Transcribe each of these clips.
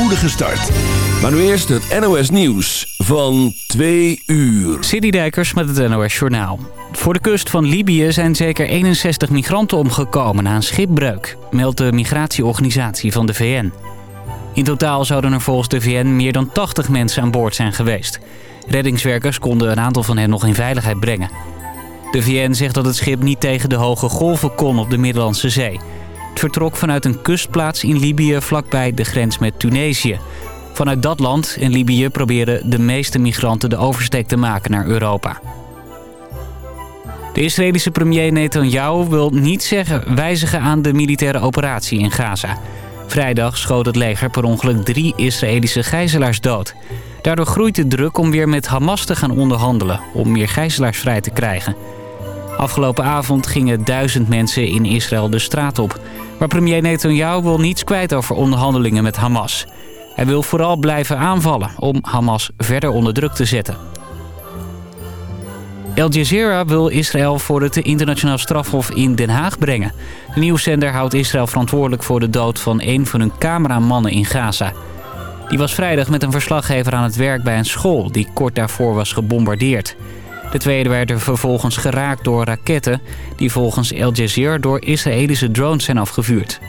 spoedige start. Maar nu eerst het NOS Nieuws van 2 uur. Citydijkers met het NOS Journaal. Voor de kust van Libië zijn zeker 61 migranten omgekomen na een schipbreuk, meldt de migratieorganisatie van de VN. In totaal zouden er volgens de VN meer dan 80 mensen aan boord zijn geweest. Reddingswerkers konden een aantal van hen nog in veiligheid brengen. De VN zegt dat het schip niet tegen de hoge golven kon op de Middellandse Zee. Het vertrok vanuit een kustplaats in Libië vlakbij de grens met Tunesië. Vanuit dat land en Libië proberen de meeste migranten de oversteek te maken naar Europa. De Israëlische premier Netanyahu wil niet zeggen wijzigen aan de militaire operatie in Gaza. Vrijdag schoot het leger per ongeluk drie Israëlische gijzelaars dood. Daardoor groeit de druk om weer met Hamas te gaan onderhandelen... om meer gijzelaars vrij te krijgen. Afgelopen avond gingen duizend mensen in Israël de straat op. Maar premier Netanyahu wil niets kwijt over onderhandelingen met Hamas. Hij wil vooral blijven aanvallen om Hamas verder onder druk te zetten. Al Jazeera wil Israël voor het internationaal strafhof in Den Haag brengen. De nieuwszender houdt Israël verantwoordelijk voor de dood van een van hun cameramannen in Gaza. Die was vrijdag met een verslaggever aan het werk bij een school die kort daarvoor was gebombardeerd. De tweede werden vervolgens geraakt door raketten die volgens Al Jazeera door Israëlische drones zijn afgevuurd.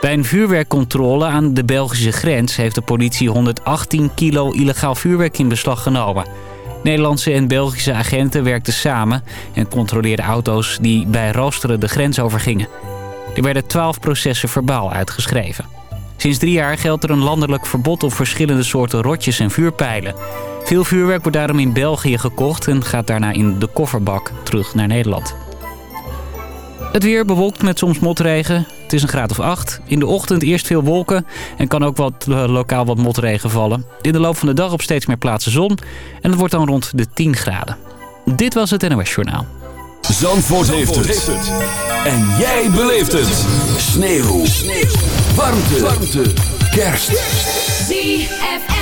Bij een vuurwerkcontrole aan de Belgische grens heeft de politie 118 kilo illegaal vuurwerk in beslag genomen. Nederlandse en Belgische agenten werkten samen en controleerden auto's die bij roosteren de grens overgingen. Er werden 12 processen verbaal uitgeschreven. Sinds drie jaar geldt er een landelijk verbod op verschillende soorten rotjes en vuurpijlen. Veel vuurwerk wordt daarom in België gekocht en gaat daarna in de kofferbak terug naar Nederland. Het weer bewolkt met soms motregen. Het is een graad of 8. In de ochtend eerst veel wolken en kan ook wat, eh, lokaal wat motregen vallen. In de loop van de dag op steeds meer plaatsen zon en het wordt dan rond de 10 graden. Dit was het NOS Journaal. Zandvoort, heeft, het. En jij beleeft het. Sneeuw. Sneeuw. Warmte. Warmte. Kerst. ZFM.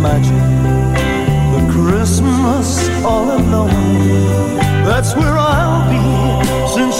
magic. The Christmas all alone. That's where I'll be since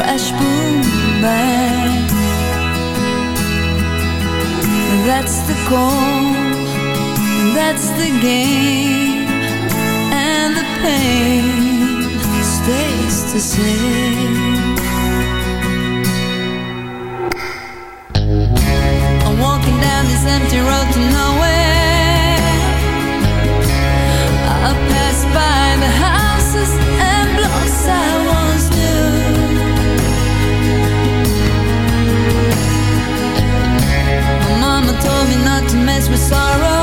Crash, boom, bang. That's the goal, that's the game, and the pain stays the same. I'm walking down this empty road to nowhere. I pass by the houses my sorrow.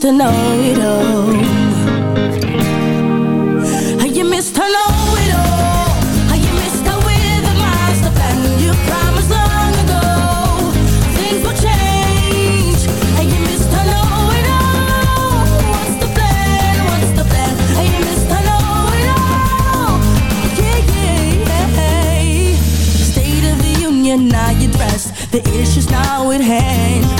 Mr. Know-It-All Are you Mr. Know-It-All? Are you Mr. With Master Plan? You promised long ago Things change Are you Mr. Know-It-All? What's the plan? What's the plan? Are you Mr. Know-It-All? Yeah, yeah, yeah State of the Union, now you're dressed The issue's now at hand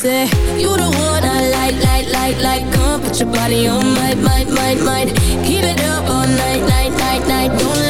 say You the one I like, like, like, like Come put your body on my, my, my, my Keep it up all night, night, night, night Don't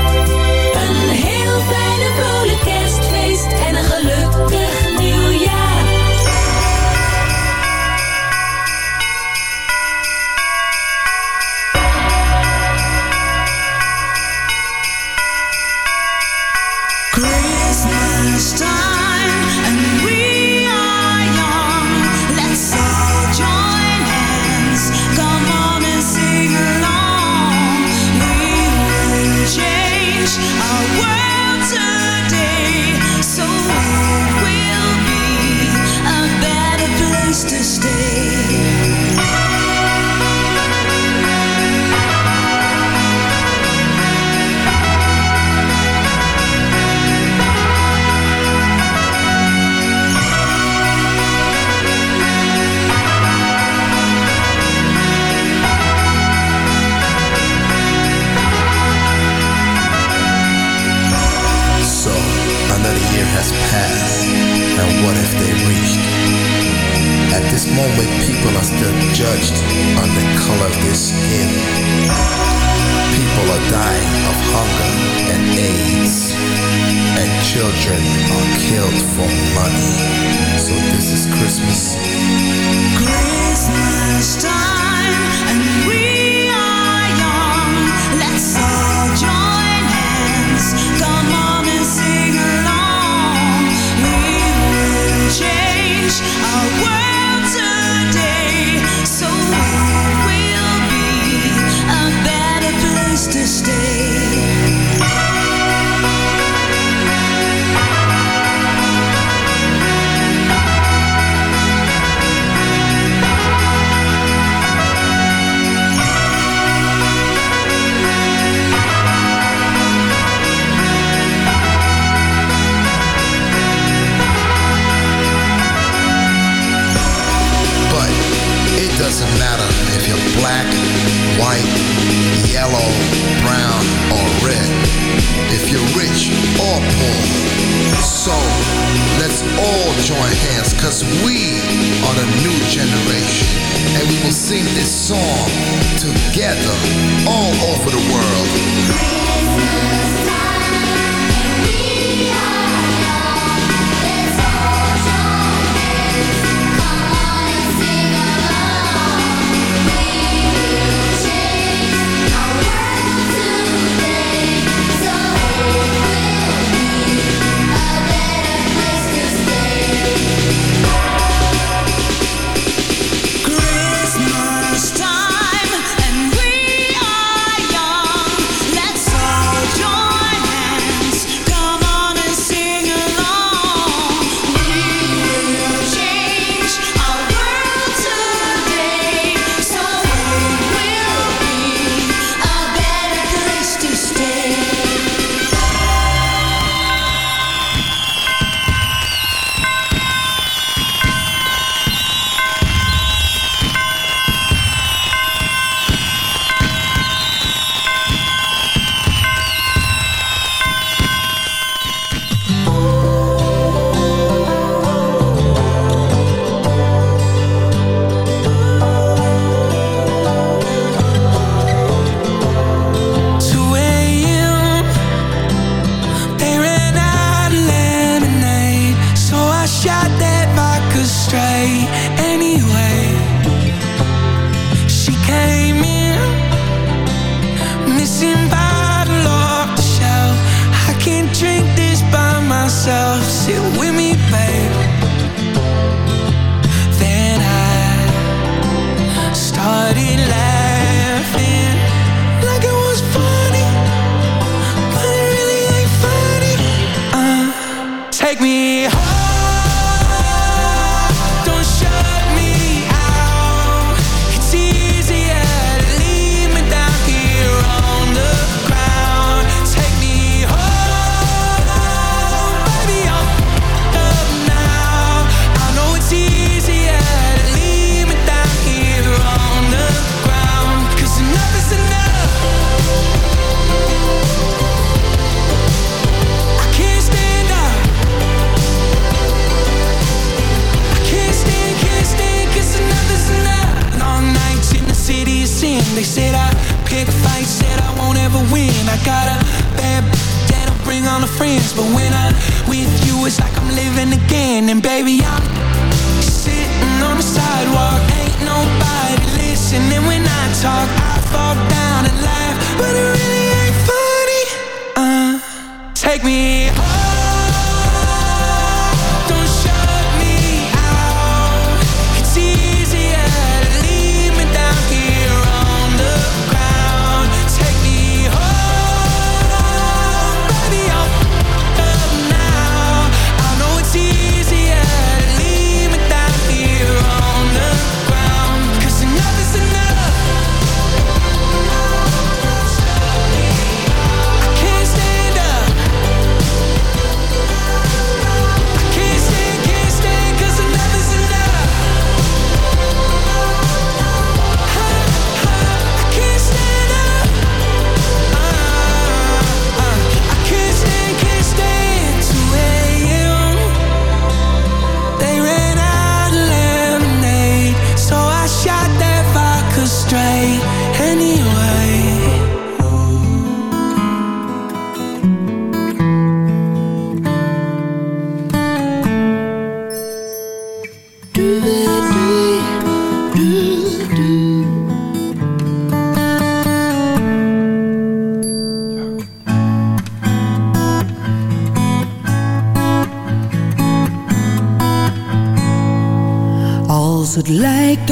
Take me